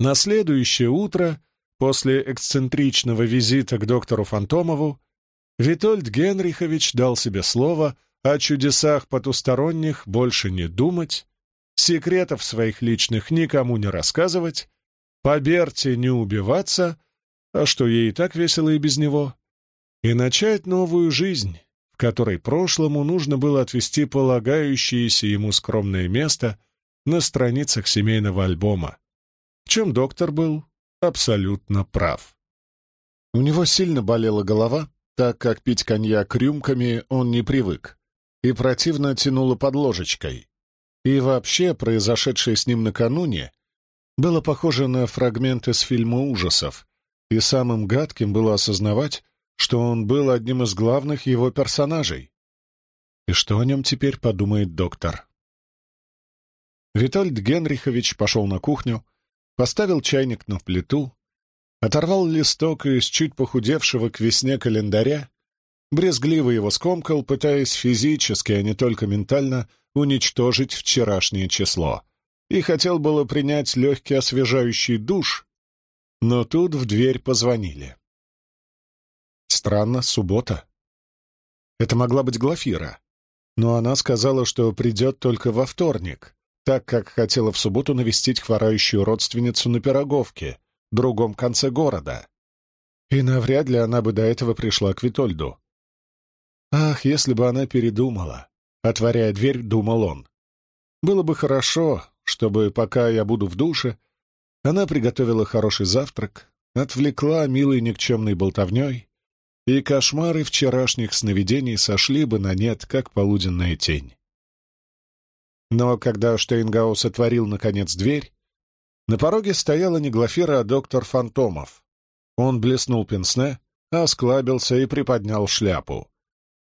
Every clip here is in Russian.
На следующее утро, после эксцентричного визита к доктору Фантомову, Витольд Генрихович дал себе слово о чудесах потусторонних больше не думать, секретов своих личных никому не рассказывать, по Берте не убиваться, а что ей и так весело и без него, и начать новую жизнь, в которой прошлому нужно было отвести полагающееся ему скромное место на страницах семейного альбома, в чем доктор был абсолютно прав. У него сильно болела голова, так как пить коньяк рюмками он не привык, и противно тянуло под ложечкой. И вообще, произошедшее с ним накануне было похоже на фрагменты с фильма ужасов, и самым гадким было осознавать, что он был одним из главных его персонажей. И что о нем теперь подумает доктор? Витольд Генрихович пошел на кухню, поставил чайник на плиту, оторвал листок из чуть похудевшего к весне календаря, брезгливо его скомкал, пытаясь физически, а не только ментально, уничтожить вчерашнее число, и хотел было принять легкий освежающий душ, но тут в дверь позвонили. Странно, суббота. Это могла быть Глафира, но она сказала, что придет только во вторник, так как хотела в субботу навестить хворающую родственницу на Пироговке, другом конце города. И навряд ли она бы до этого пришла к Витольду. Ах, если бы она передумала! Отворяя дверь, думал он. Было бы хорошо, чтобы, пока я буду в душе, она приготовила хороший завтрак, отвлекла милой никчемной болтовней, и кошмары вчерашних сновидений сошли бы на нет, как полуденная тень. Но когда Штейнгаус отворил, наконец, дверь, на пороге стояла не Глафира, а доктор Фантомов. Он блеснул пенсне, осклабился и приподнял шляпу.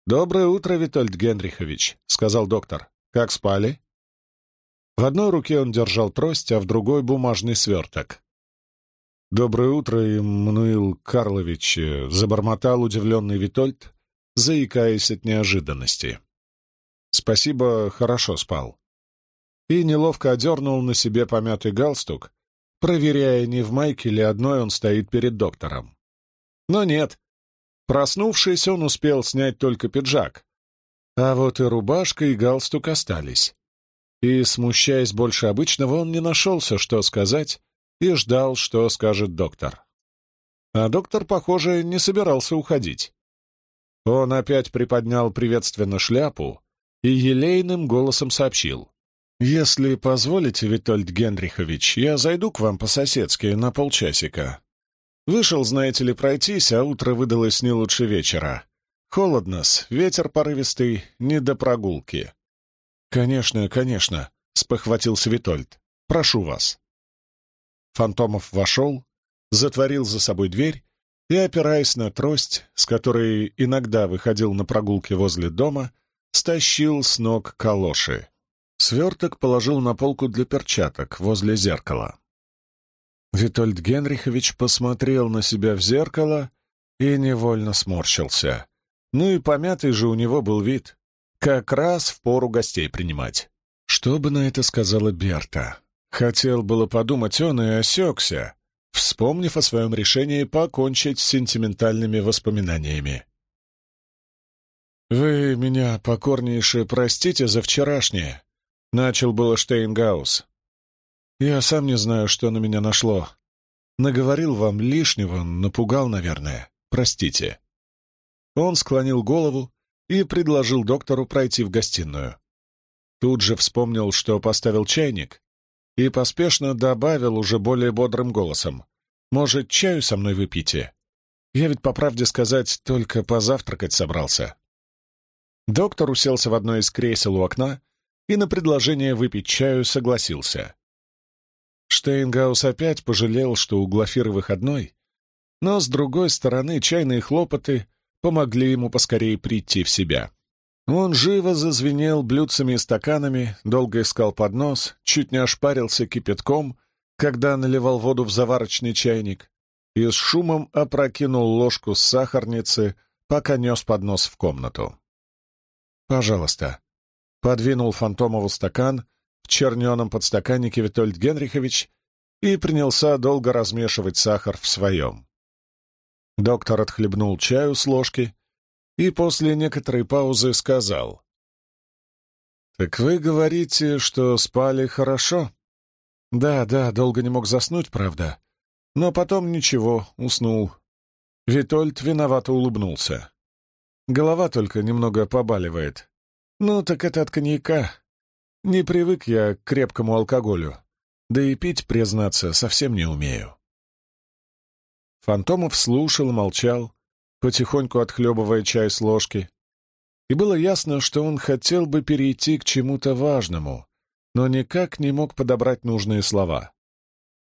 «Доброе утро, Витольд Генрихович», — сказал доктор. «Как спали?» В одной руке он держал трость, а в другой — бумажный сверток. «Доброе утро, Иммануил Карлович», — забормотал удивленный Витольд, заикаясь от неожиданности. «Спасибо, хорошо спал». И неловко одернул на себе помятый галстук, проверяя, не в майке ли одной он стоит перед доктором. Но нет. Проснувшись, он успел снять только пиджак. А вот и рубашка, и галстук остались и, смущаясь больше обычного, он не нашелся, что сказать, и ждал, что скажет доктор. А доктор, похоже, не собирался уходить. Он опять приподнял приветственно шляпу и елейным голосом сообщил. «Если позволите, Витольд Генрихович, я зайду к вам по-соседски на полчасика. Вышел, знаете ли, пройтись, а утро выдалось не лучше вечера. Холодно-с, ветер порывистый, не до прогулки. «Конечно, конечно», — спохватился Витольд. «Прошу вас». Фантомов вошел, затворил за собой дверь и, опираясь на трость, с которой иногда выходил на прогулки возле дома, стащил с ног калоши. Сверток положил на полку для перчаток возле зеркала. Витольд Генрихович посмотрел на себя в зеркало и невольно сморщился. Ну и помятый же у него был вид. Как раз в пору гостей принимать. Что бы на это сказала Берта? Хотел было подумать он и осекся, вспомнив о своем решении покончить с сентиментальными воспоминаниями. «Вы меня покорнейше простите за вчерашнее», — начал было Штейнгаус. «Я сам не знаю, что на меня нашло. Наговорил вам лишнего, напугал, наверное. Простите». Он склонил голову, и предложил доктору пройти в гостиную. Тут же вспомнил, что поставил чайник, и поспешно добавил уже более бодрым голосом. «Может, чаю со мной выпьете? Я ведь, по правде сказать, только позавтракать собрался». Доктор уселся в одно из кресел у окна и на предложение выпить чаю согласился. Штейнгаус опять пожалел, что у Глафиры выходной, но, с другой стороны, чайные хлопоты помогли ему поскорее прийти в себя. Он живо зазвенел блюдцами и стаканами, долго искал поднос, чуть не ошпарился кипятком, когда наливал воду в заварочный чайник, и с шумом опрокинул ложку с сахарницы, пока нес поднос в комнату. «Пожалуйста», — подвинул Фантомову стакан в черненом подстаканнике Витольд Генрихович и принялся долго размешивать сахар в своем. Доктор отхлебнул чаю с ложки и после некоторой паузы сказал. «Так вы говорите, что спали хорошо?» «Да, да, долго не мог заснуть, правда. Но потом ничего, уснул». Витольд виновато улыбнулся. Голова только немного побаливает. «Ну, так это от коньяка. Не привык я к крепкому алкоголю. Да и пить, признаться, совсем не умею». Фантомов слушал, молчал, потихоньку отхлебывая чай с ложки. И было ясно, что он хотел бы перейти к чему-то важному, но никак не мог подобрать нужные слова.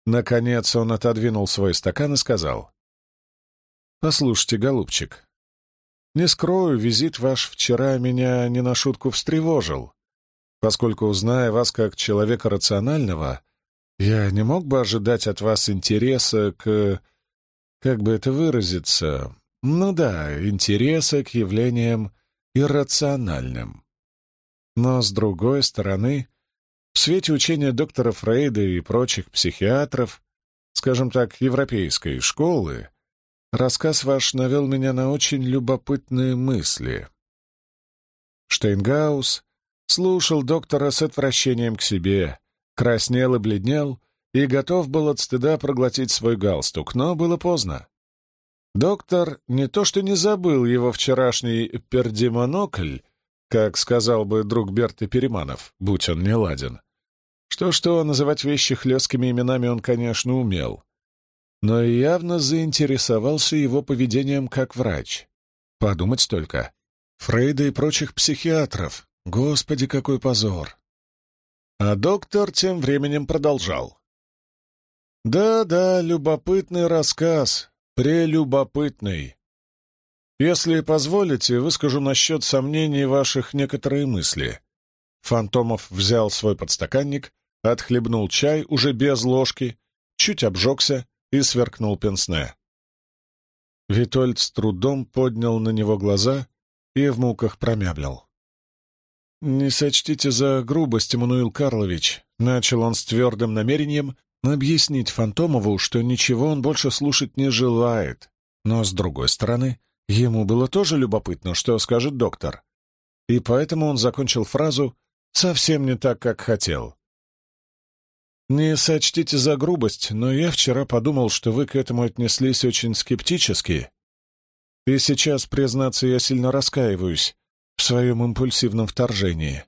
Наконец он отодвинул свой стакан и сказал. «Послушайте, голубчик, не скрою, визит ваш вчера меня не на шутку встревожил, поскольку, зная вас как человека рационального, я не мог бы ожидать от вас интереса к как бы это выразиться, ну да, интереса к явлениям иррациональным. Но, с другой стороны, в свете учения доктора Фрейда и прочих психиатров, скажем так, европейской школы, рассказ ваш навел меня на очень любопытные мысли. Штейнгаус слушал доктора с отвращением к себе, краснел и бледнел, и готов был от стыда проглотить свой галстук, но было поздно. Доктор не то что не забыл его вчерашний пердемонокль, как сказал бы друг Берты Переманов, будь он не ладен. Что-что, называть вещи хлесткими именами он, конечно, умел. Но явно заинтересовался его поведением как врач. Подумать только. Фрейда и прочих психиатров. Господи, какой позор! А доктор тем временем продолжал. Да-да, любопытный рассказ, прелюбопытный. Если позволите, выскажу насчет сомнений ваших некоторые мысли. Фантомов взял свой подстаканник, отхлебнул чай уже без ложки, чуть обжегся и сверкнул пенсне. Витольд с трудом поднял на него глаза и в муках промямлил. «Не сочтите за грубость, Эммануил Карлович», — начал он с твердым намерением объяснить Фантомову, что ничего он больше слушать не желает. Но, с другой стороны, ему было тоже любопытно, что скажет доктор. И поэтому он закончил фразу совсем не так, как хотел. «Не сочтите за грубость, но я вчера подумал, что вы к этому отнеслись очень скептически. И сейчас, признаться, я сильно раскаиваюсь в своем импульсивном вторжении.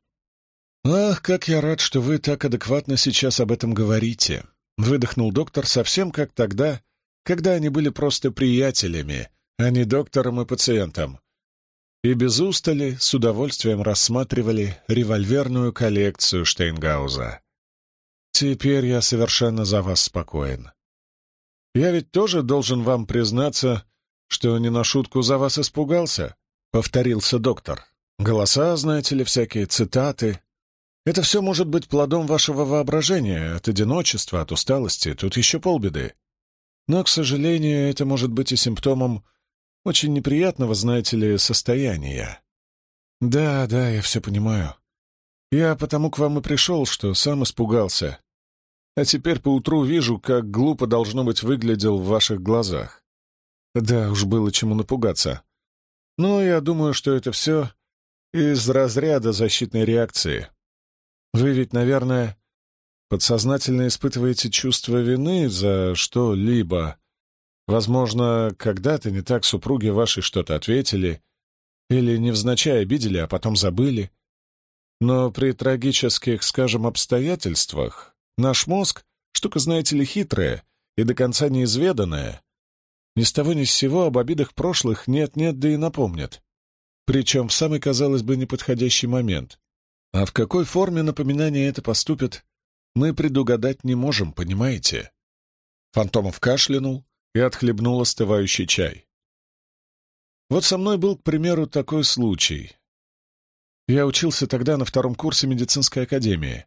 Ах, как я рад, что вы так адекватно сейчас об этом говорите. Выдохнул доктор совсем как тогда, когда они были просто приятелями, а не доктором и пациентом. И без устали с удовольствием рассматривали револьверную коллекцию Штейнгауза. Теперь я совершенно за вас спокоен. Я ведь тоже должен вам признаться, что не на шутку за вас испугался, — повторился доктор. Голоса, знаете ли, всякие цитаты, это все может быть плодом вашего воображения, от одиночества, от усталости, тут еще полбеды. Но, к сожалению, это может быть и симптомом очень неприятного, знаете ли, состояния. Да, да, я все понимаю. Я потому к вам и пришел, что сам испугался. А теперь поутру вижу, как глупо должно быть выглядел в ваших глазах. Да, уж было чему напугаться. Но я думаю, что это все из разряда защитной реакции. Вы ведь, наверное, подсознательно испытываете чувство вины за что-либо. Возможно, когда-то не так супруги ваши что-то ответили или невзначай обидели, а потом забыли. Но при трагических, скажем, обстоятельствах наш мозг — штука, знаете ли, хитрая и до конца неизведанная. Ни с того ни с сего об обидах прошлых нет-нет, да и напомнят. Причем в самый, казалось бы, неподходящий момент. А в какой форме напоминание это поступит, мы предугадать не можем, понимаете? Фантомов кашлянул и отхлебнул остывающий чай. Вот со мной был, к примеру, такой случай. Я учился тогда на втором курсе медицинской академии.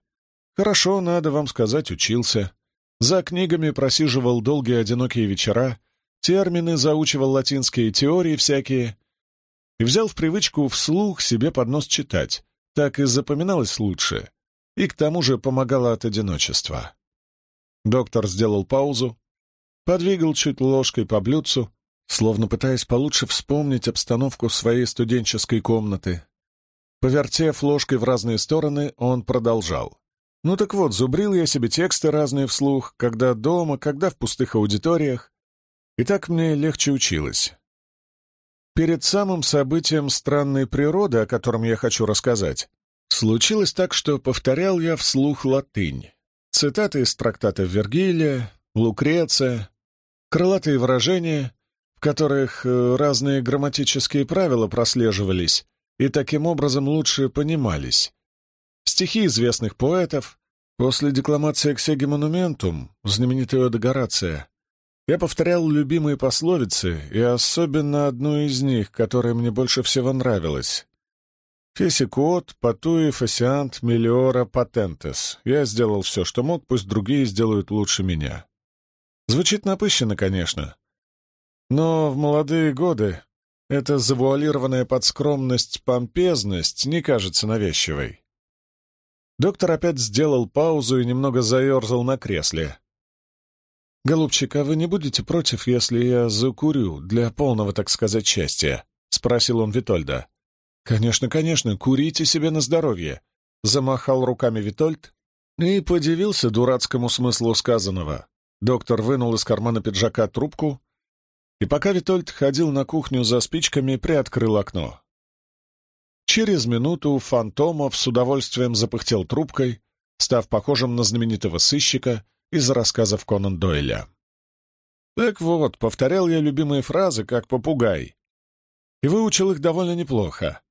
Хорошо, надо вам сказать, учился. За книгами просиживал долгие одинокие вечера, термины заучивал латинские теории всякие и взял в привычку вслух себе под нос читать, так и запоминалось лучше, и к тому же помогало от одиночества. Доктор сделал паузу, подвигал чуть ложкой по блюдцу, словно пытаясь получше вспомнить обстановку своей студенческой комнаты. Повертев ложкой в разные стороны, он продолжал. «Ну так вот, зубрил я себе тексты разные вслух, когда дома, когда в пустых аудиториях, и так мне легче училось. Перед самым событием странной природы, о котором я хочу рассказать, случилось так, что повторял я вслух латынь. Цитаты из трактата Вергилия, Лукреция, крылатые выражения, в которых э, разные грамматические правила прослеживались и таким образом лучше понимались. Стихи известных поэтов, после декламации «Эксеги монументум», знаменитой Ода Горация, я повторял любимые пословицы, и особенно одну из них, которая мне больше всего нравилась. «Фесикот, патуи, фасиант, мелиора, патентес». Я сделал все, что мог, пусть другие сделают лучше меня. Звучит напыщенно, конечно. Но в молодые годы эта завуалированная под скромность помпезность не кажется навязчивой. Доктор опять сделал паузу и немного заерзал на кресле. «Голубчик, а вы не будете против, если я закурю для полного, так сказать, счастья?» — спросил он Витольда. «Конечно, конечно, курите себе на здоровье», — замахал руками Витольд и подивился дурацкому смыслу сказанного. Доктор вынул из кармана пиджака трубку, и пока Витольд ходил на кухню за спичками, приоткрыл окно. Через минуту Фантомов с удовольствием запыхтел трубкой, став похожим на знаменитого сыщика из рассказов Конан Дойля. Так вот, повторял я любимые фразы, как попугай, и выучил их довольно неплохо,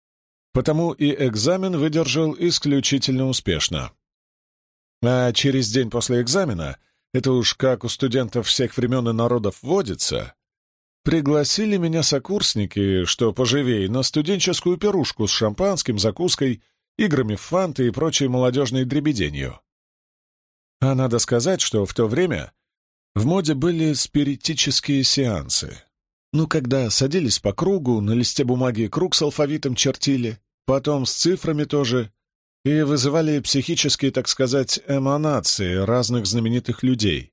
потому и экзамен выдержал исключительно успешно. А через день после экзамена, это уж как у студентов всех времен и народов водится, пригласили меня сокурсники, что поживей, на студенческую пирушку с шампанским, закуской, играми в фанты и прочей молодежной дребеденью. А надо сказать, что в то время в моде были спиритические сеансы. Ну, когда садились по кругу, на листе бумаги круг с алфавитом чертили, потом с цифрами тоже, и вызывали психические, так сказать, эманации разных знаменитых людей.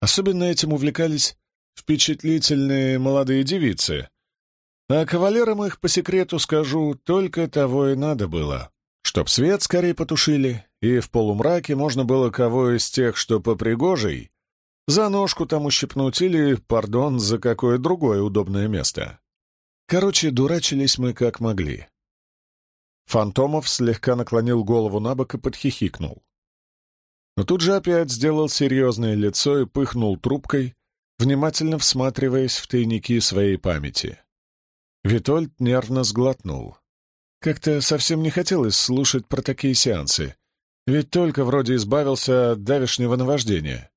Особенно этим увлекались впечатлительные молодые девицы, а кавалерам их, по секрету скажу, только того и надо было, чтоб свет скорее потушили, и в полумраке можно было кого из тех, что попригожей, за ножку там ущипнуть или, пардон, за какое другое удобное место. Короче, дурачились мы как могли. Фантомов слегка наклонил голову на бок и подхихикнул. Но тут же опять сделал серьезное лицо и пыхнул трубкой, внимательно всматриваясь в тайники своей памяти. Витольд нервно сглотнул. Как-то совсем не хотелось слушать про такие сеансы, ведь только вроде избавился от давешнего наваждения.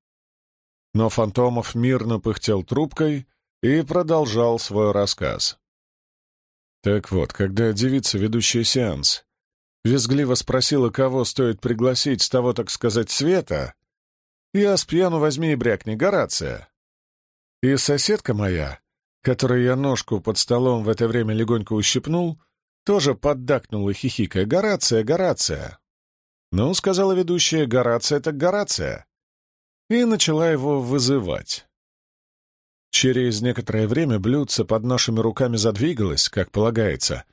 Но Фантомов мирно пыхтел трубкой и продолжал свой рассказ. Так вот, когда девица, ведущая сеанс, визгливо спросила, кого стоит пригласить с того, так сказать, света, я с пьяну возьми и брякни, Горация. И соседка моя, которой я ножку под столом в это время легонько ущипнул, тоже поддакнула, хихикая, «Горация, Горация!» «Ну, — сказала ведущая, — Горация — так Горация!» И начала его вызывать. Через некоторое время блюдце под нашими руками задвигалось, как полагается,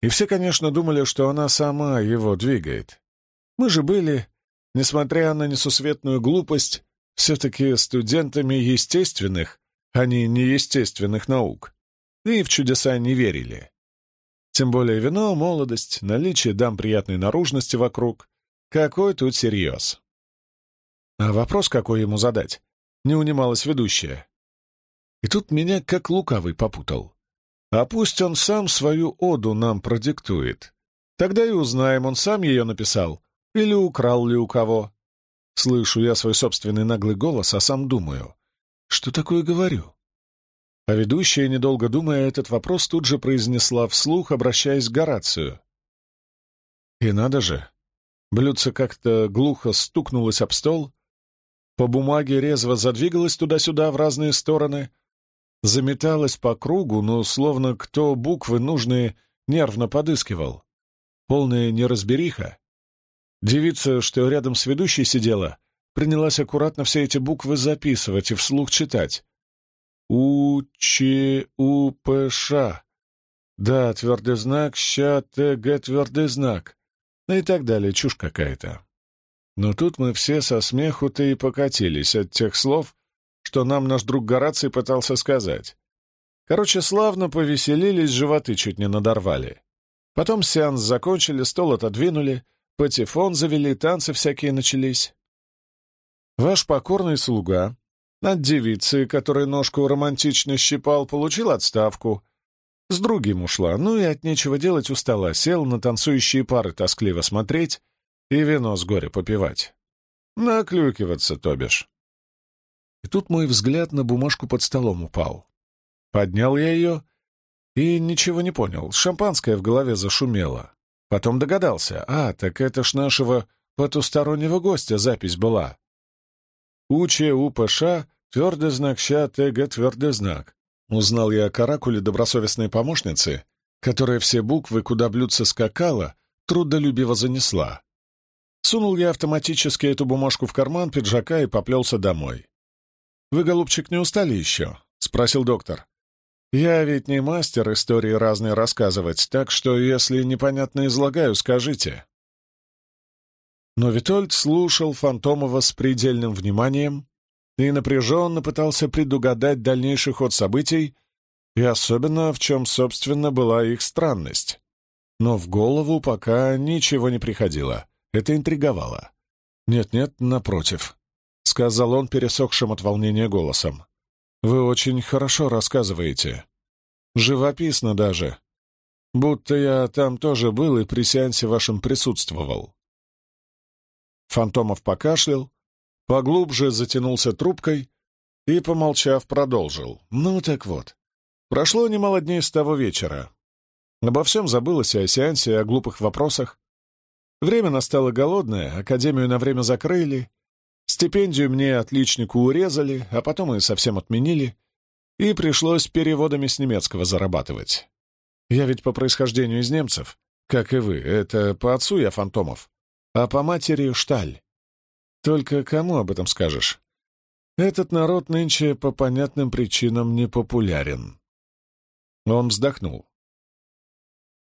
и все, конечно, думали, что она сама его двигает. Мы же были, несмотря на несусветную глупость, все-таки студентами естественных, а не неестественных наук, и в чудеса не верили. Тем более вино, молодость, наличие дам приятной наружности вокруг, какой тут серьез? А вопрос какой ему задать? Не унималась ведущая. И тут меня как лукавый попутал. А пусть он сам свою оду нам продиктует. Тогда и узнаем, он сам ее написал или украл ли у кого. Слышу я свой собственный наглый голос, а сам думаю, что такое говорю. А ведущая, недолго думая, этот вопрос тут же произнесла вслух, обращаясь к Горацию. И надо же, Блюдце как-то глухо стукнулось об стол, по бумаге резво задвигалось туда-сюда в разные стороны, заметалось по кругу, но словно кто буквы нужные нервно подыскивал. Полная неразбериха. Девица, что рядом с ведущей сидела, принялась аккуратно все эти буквы записывать и вслух читать. У-Ч-У-П-Ш. Да, твердый знак, ща, Т, Г, твердый знак. Ну и так далее, чушь какая-то. Но тут мы все со смеху-то и покатились от тех слов, что нам наш друг Гораций пытался сказать. Короче, славно повеселились, животы чуть не надорвали. Потом сеанс закончили, стол отодвинули, патефон завели, танцы всякие начались. Ваш покорный слуга от девицы, которой ножку романтично щипал, получил отставку. С другим ушла, ну и от нечего делать устала, сел на танцующие пары тоскливо смотреть и вино с горя попивать. Наклюкиваться, то бишь. И тут мой взгляд на бумажку под столом упал. Поднял я ее и ничего не понял. Шампанское в голове зашумело. Потом догадался. А, так это ж нашего потустороннего гостя запись была. Уче УПШ, твердый знак ща, ТГ, твердый знак. Узнал я о каракуле добросовестной помощницы, которая все буквы, куда блюдце скакала, трудолюбиво занесла. Сунул я автоматически эту бумажку в карман пиджака и поплелся домой. «Вы, голубчик, не устали еще?» — спросил доктор. «Я ведь не мастер истории разные рассказывать, так что, если непонятно излагаю, скажите». Но Витольд слушал Фантомова с предельным вниманием и напряженно пытался предугадать дальнейший ход событий, и особенно в чем, собственно, была их странность. Но в голову пока ничего не приходило. Это интриговало. «Нет-нет, напротив», — сказал он пересохшим от волнения голосом. «Вы очень хорошо рассказываете. Живописно даже. Будто я там тоже был и при сеансе вашем присутствовал. Фантомов покашлял, поглубже затянулся трубкой и, помолчав, продолжил. «Ну так вот, прошло немало дней с того вечера. Обо всем забылось и о сеансе, и о глупых вопросах. Время настало голодное, академию на время закрыли, стипендию мне отличнику урезали, а потом и совсем отменили, и пришлось переводами с немецкого зарабатывать. Я ведь по происхождению из немцев, как и вы, это по отцу я Фантомов, а по матери — Шталь. Только кому об этом скажешь? Этот народ нынче по понятным причинам не популярен. Он вздохнул.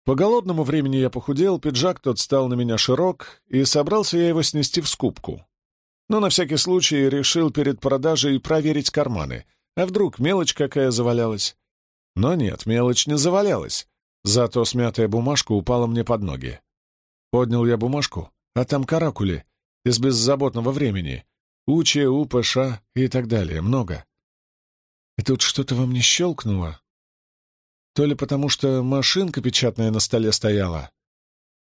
По голодному времени я похудел, пиджак тот стал на меня широк, и собрался я его снести в скупку. Но на всякий случай решил перед продажей проверить карманы, а вдруг мелочь какая завалялась. Но нет, мелочь не завалялась, зато смятая бумажка упала мне под ноги. Поднял я бумажку, а там каракули из беззаботного времени, УЧ, УПШ и так далее, много. И тут что-то во мне щелкнуло. То ли потому, что машинка печатная на столе стояла,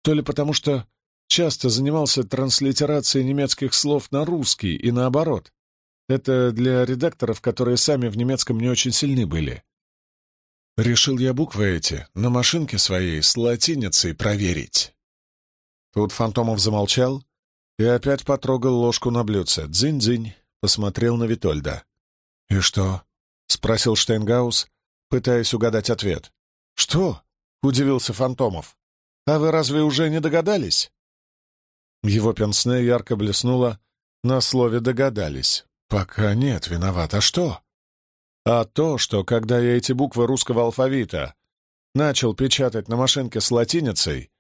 то ли потому, что часто занимался транслитерацией немецких слов на русский и наоборот. Это для редакторов, которые сами в немецком не очень сильны были. Решил я буквы эти на машинке своей с латиницей проверить. Тут Фантомов замолчал и опять потрогал ложку на блюдце. Дзынь-дзынь, посмотрел на Витольда. «И что?» — спросил Штейнгаус, пытаясь угадать ответ. «Что?» — удивился Фантомов. «А вы разве уже не догадались?» Его пенсне ярко блеснуло. На слове «догадались». «Пока нет, виноват. А что?» «А то, что, когда я эти буквы русского алфавита начал печатать на машинке с латиницей,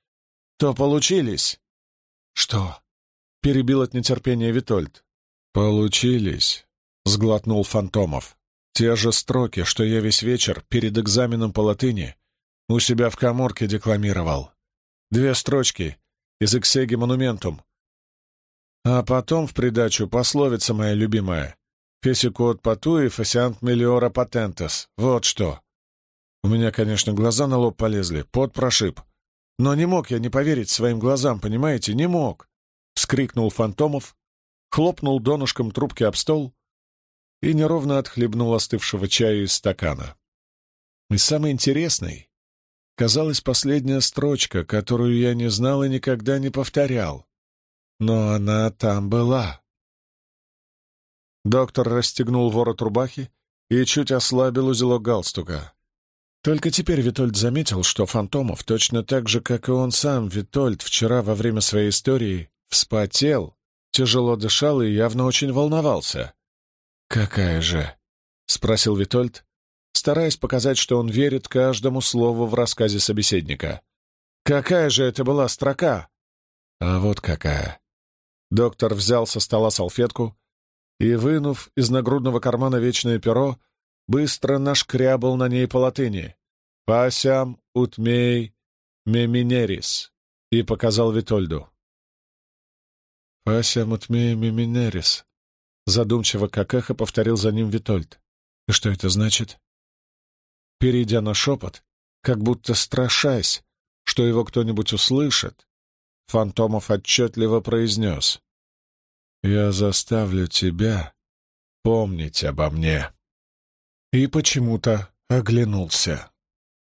то получились. Что? Перебил от нетерпения Витольд. Получились, сглотнул Фантомов. Те же строки, что я весь вечер перед экзаменом по латыни у себя в коморке декламировал. Две строчки из «Эксеги монументум». А потом в придачу пословица моя любимая «Фесикот патуи фасиант мелиора патентес». Вот что. У меня, конечно, глаза на лоб полезли, пот прошиб. Но не мог я не поверить своим глазам, понимаете, не мог. Вскрикнул Фантомов, хлопнул донышком трубки об стол и неровно отхлебнул остывшего чая из стакана. И самый интересный казалась последняя строчка, которую я не знал и никогда не повторял. Но она там была. Доктор расстегнул ворот рубахи и чуть ослабил узелок галстука. Только теперь Витольд заметил, что Фантомов, точно так же, как и он сам, Витольд, вчера во время своей истории, вспотел, тяжело дышал и явно очень волновался. «Какая же?» — спросил Витольд, стараясь показать, что он верит каждому слову в рассказе собеседника. «Какая же это была строка?» «А вот какая!» Доктор взял со стола салфетку и, вынув из нагрудного кармана вечное перо, быстро нашкрябал на ней по латыни «Пасям утмей меминерис» и показал Витольду. «Пасям утмей меминерис», — задумчиво, как эхо, повторил за ним Витольд. «И что это значит?» Перейдя на шепот, как будто страшась, что его кто-нибудь услышит, Фантомов отчетливо произнес. «Я заставлю тебя помнить обо мне». И почему-то оглянулся.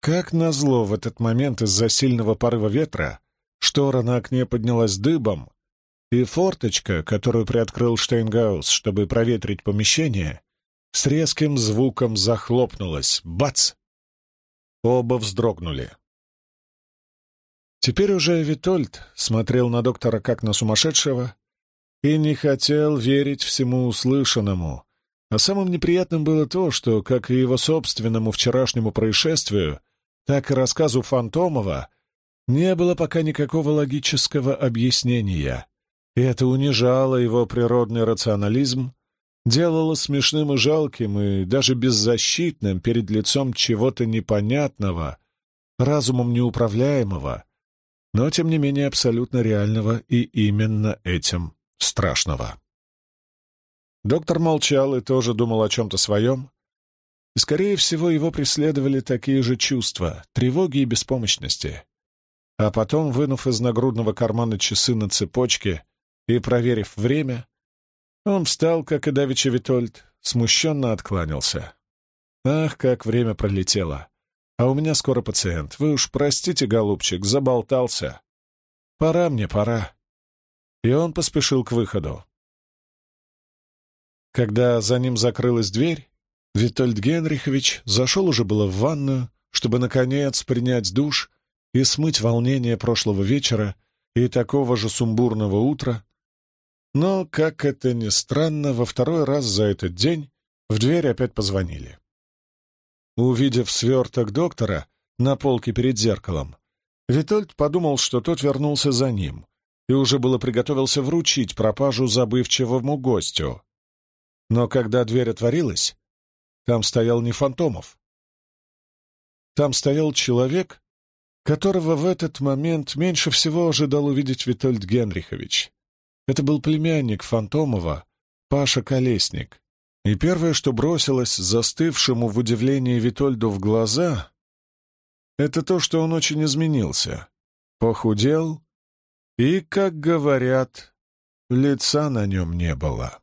Как назло в этот момент из-за сильного порыва ветра штора на окне поднялась дыбом, и форточка, которую приоткрыл Штейнгаус, чтобы проветрить помещение, с резким звуком захлопнулась. Бац! Оба вздрогнули. Теперь уже Витольд смотрел на доктора как на сумасшедшего и не хотел верить всему услышанному. А самым неприятным было то, что, как и его собственному вчерашнему происшествию, так и рассказу Фантомова, не было пока никакого логического объяснения. И это унижало его природный рационализм, делало смешным и жалким, и даже беззащитным перед лицом чего-то непонятного, разумом неуправляемого, но, тем не менее, абсолютно реального и именно этим страшного. Доктор молчал и тоже думал о чем-то своем, и, скорее всего, его преследовали такие же чувства — тревоги и беспомощности. А потом, вынув из нагрудного кармана часы на цепочке и проверив время, он встал, как и давеча Витольд, смущенно откланялся. «Ах, как время пролетело! А у меня скоро пациент. Вы уж простите, голубчик, заболтался. Пора мне, пора». И он поспешил к выходу. Когда за ним закрылась дверь, Витольд Генрихович зашел уже было в ванную, чтобы, наконец, принять душ и смыть волнение прошлого вечера и такого же сумбурного утра, но, как это ни странно, во второй раз за этот день в дверь опять позвонили. Увидев сверток доктора на полке перед зеркалом, Витольд подумал, что тот вернулся за ним и уже было приготовился вручить пропажу забывчивому гостю. Но когда дверь отворилась, там стоял не Фантомов. Там стоял человек, которого в этот момент меньше всего ожидал увидеть Витольд Генрихович. Это был племянник Фантомова, Паша Колесник. И первое, что бросилось застывшему в удивлении Витольду в глаза, это то, что он очень изменился, похудел, и, как говорят, лица на нем не было.